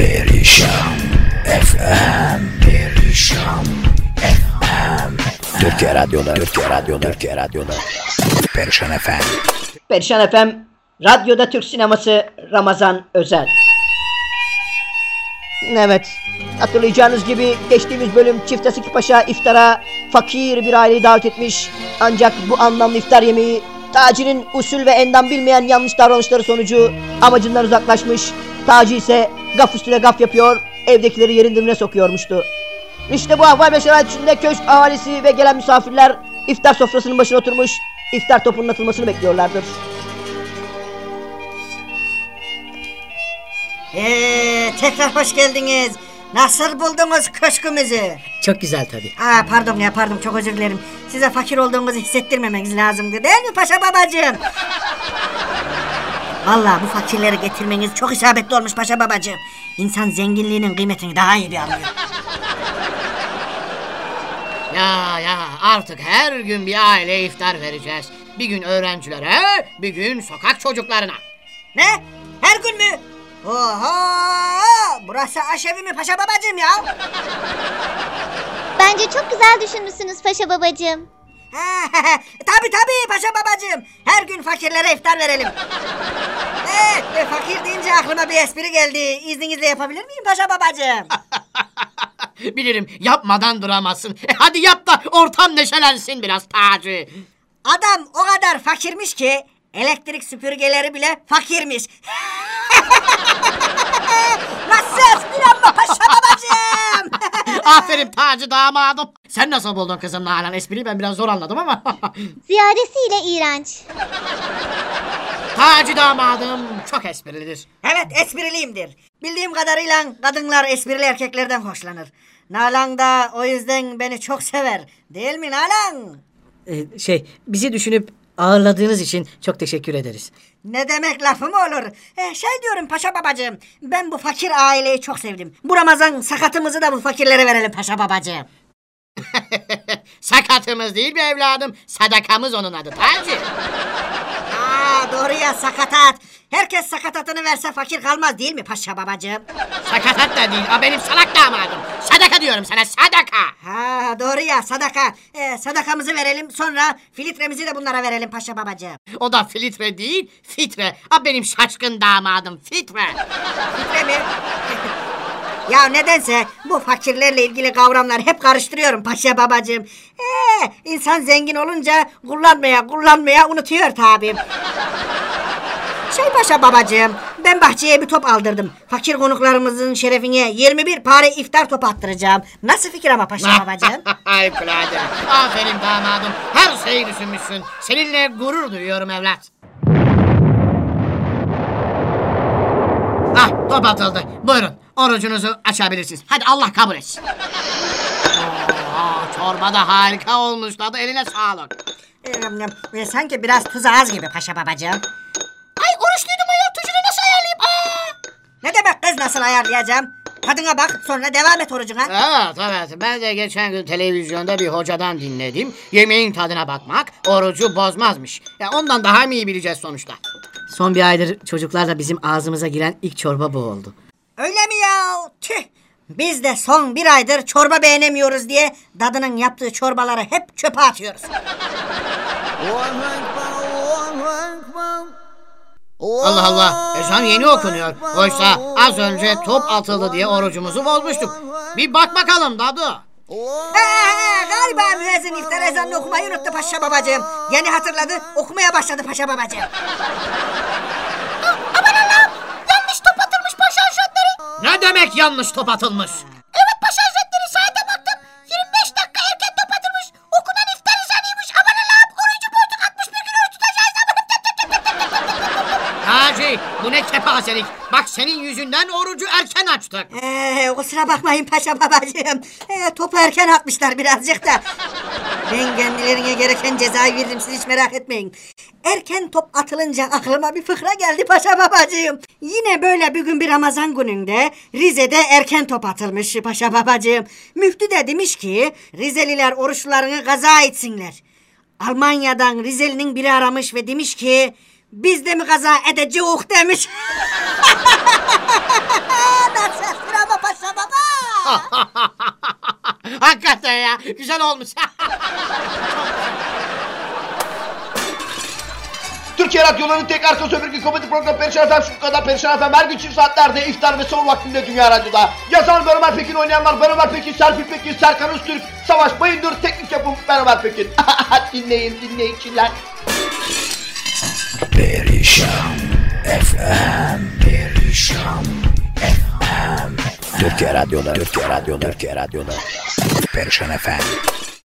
Perişan FM Perişan FM Türkiye Radyo'da Türkiye Radyo'da Türkiye Radyo'da Perişan FM Perişan FM, Radyoda Türk Sineması Ramazan Özel. Evet, hatırlayacağınız gibi geçtiğimiz bölüm Çifte Sıkı Paşa iftara fakir bir aileyi davet etmiş. Ancak bu anlamlı iftar yemeği Taci'nin usul ve endam bilmeyen yanlış davranışları sonucu amacından uzaklaşmış. Taci ise gaf üstüne gaf yapıyor, evdekileri yerin dibine sokuyormuştu. İşte bu ahval ve şerait içinde köşk ahalisi ve gelen misafirler iftar sofrasının başına oturmuş, iftar topunun atılmasını bekliyorlardır. Ee, tekrar hoş geldiniz. Nasıl buldunuz köşkümüzü? Çok güzel tabii. Aa pardon ya pardon çok özür dilerim. Size fakir olduğunuzu hissettirmemeniz lazımdı değil mi paşa babacığım? Vallahi bu fakirleri getirmeniz çok isabetli olmuş paşa babacığım. İnsan zenginliğinin kıymetini daha iyi bir anlıyor. Ya ya artık her gün bir aileye iftar vereceğiz. Bir gün öğrencilere, bir gün sokak çocuklarına. Ne? Her gün mü? Oha! Burası aşevi mi paşa babacığım ya? Bence çok güzel düşünmüşsünüz Paşa babacığım. tabi tabi paşa babacığım. Her gün fakirlere iftar verelim. Evet, e, fakir deyince aklıma bir espri geldi. İzninizle yapabilir miyim paşa babacığım? Bilirim yapmadan duramazsın. E, hadi yap da ortam neşelensin biraz Taci. Adam o kadar fakirmiş ki elektrik süpürgeleri bile fakirmiş. Nasıl ama paşa? Aferin Taci damadım. Sen nasıl buldun kızım Nalan espriyi ben biraz zor anladım ama. Ziyadesiyle iğrenç. Taci damadım çok esprilidir. Evet espriliyimdir. Bildiğim kadarıyla kadınlar esprili erkeklerden hoşlanır. Nalan da o yüzden beni çok sever. Değil mi Nalan? Ee, şey bizi düşünüp ağırladığınız için çok teşekkür ederiz. Ne demek lafı mı olur? E, şey diyorum paşa babacığım. Ben bu fakir aileyi çok sevdim. Bu Ramazan sakatımızı da bu fakirlere verelim paşa babacığım. Sakatımız değil mi evladım? Sadakamız onun adı Taci. Sakatat. Herkes sakatatını verse fakir kalmaz değil mi paşa babacığım? Sakatat da değil. O benim salak damadım. Sadaka diyorum sana sadaka. Ha doğru ya sadaka. E, sadakamızı verelim sonra filtremizi de bunlara verelim paşa babacığım. O da filtre değil fitre. O benim şaşkın damadım fitre. Fitre mi? ya nedense bu fakirlerle ilgili kavramlar hep karıştırıyorum paşa babacığım. Ee, insan zengin olunca kullanmaya kullanmaya unutuyor tabi. Şey paşa babacığım ben bahçeye bir top aldırdım. Fakir konuklarımızın şerefine 21 pare iftar topu attıracağım. Nasıl fikir ama paşa babacığım? Harikulade. Aferin damadım. Her şeyi düşünmüşsün. Seninle gurur duyuyorum evlat. Ah top atıldı. Buyurun orucunuzu açabilirsiniz. Hadi Allah kabul etsin. Oo, çorba da harika olmuş tadı eline sağlık. Ee, sanki biraz tuzu az gibi paşa babacığım. Nasıl ayarlayacağım? Tadına bak sonra devam et orucuna. Evet evet ben de geçen gün televizyonda bir hocadan dinledim. Yemeğin tadına bakmak orucu bozmazmış. Ya ondan daha mı iyi bileceğiz sonuçta? Son bir aydır çocuklarla bizim ağzımıza giren ilk çorba bu oldu. Öyle mi ya? Tüh. Biz de son bir aydır çorba beğenemiyoruz diye dadının yaptığı çorbaları hep çöpe atıyoruz. Allah Allah ezan yeni okunuyor. Oysa az önce top atıldı diye orucumuzu bozmuştuk. Bir bak bakalım dadı. Ee, galiba müezzin iftar ezanını okumayı unuttu paşa babacığım. Yeni hatırladı okumaya başladı paşa babacığım. Aman Allah'ım yanlış top atılmış Paşa Hazretleri. Ne demek yanlış top atılmış? Bu ne kepazelik. Bak senin yüzünden orucu erken açtık. Ee, kusura bakmayın paşa babacığım. Ee, topu erken atmışlar birazcık da. Ben kendilerine gereken cezayı veririm siz hiç merak etmeyin. Erken top atılınca aklıma bir fıkra geldi paşa babacığım. Yine böyle bir gün bir Ramazan gününde Rize'de erken top atılmış paşa babacığım. Müftü de demiş ki Rizeliler oruçlarını kaza etsinler. Almanya'dan Rizeli'nin biri aramış ve demiş ki biz de mi kaza edeceğiz oh demiş. Nasıl paşa baba? Hakikaten ya güzel olmuş. Türkiye Radyoları'nın tek arka sömürge komedi programı Perişan Efem şu kadar Perişan Efem her gün çift saatlerde iftar ve son vaktinde Dünya Radyo'da. Yazan ben Pekin oynayanlar ben Pekin, Serpil Pekin, Serkan Öztürk, Savaş Bayındır, teknik yapım ben Pekin. dinleyin dinleyiciler. Perişan FM Perişan FM. Türkiye Radyoları Türkiye Radyoları Türkiye Radyoları Perişan FM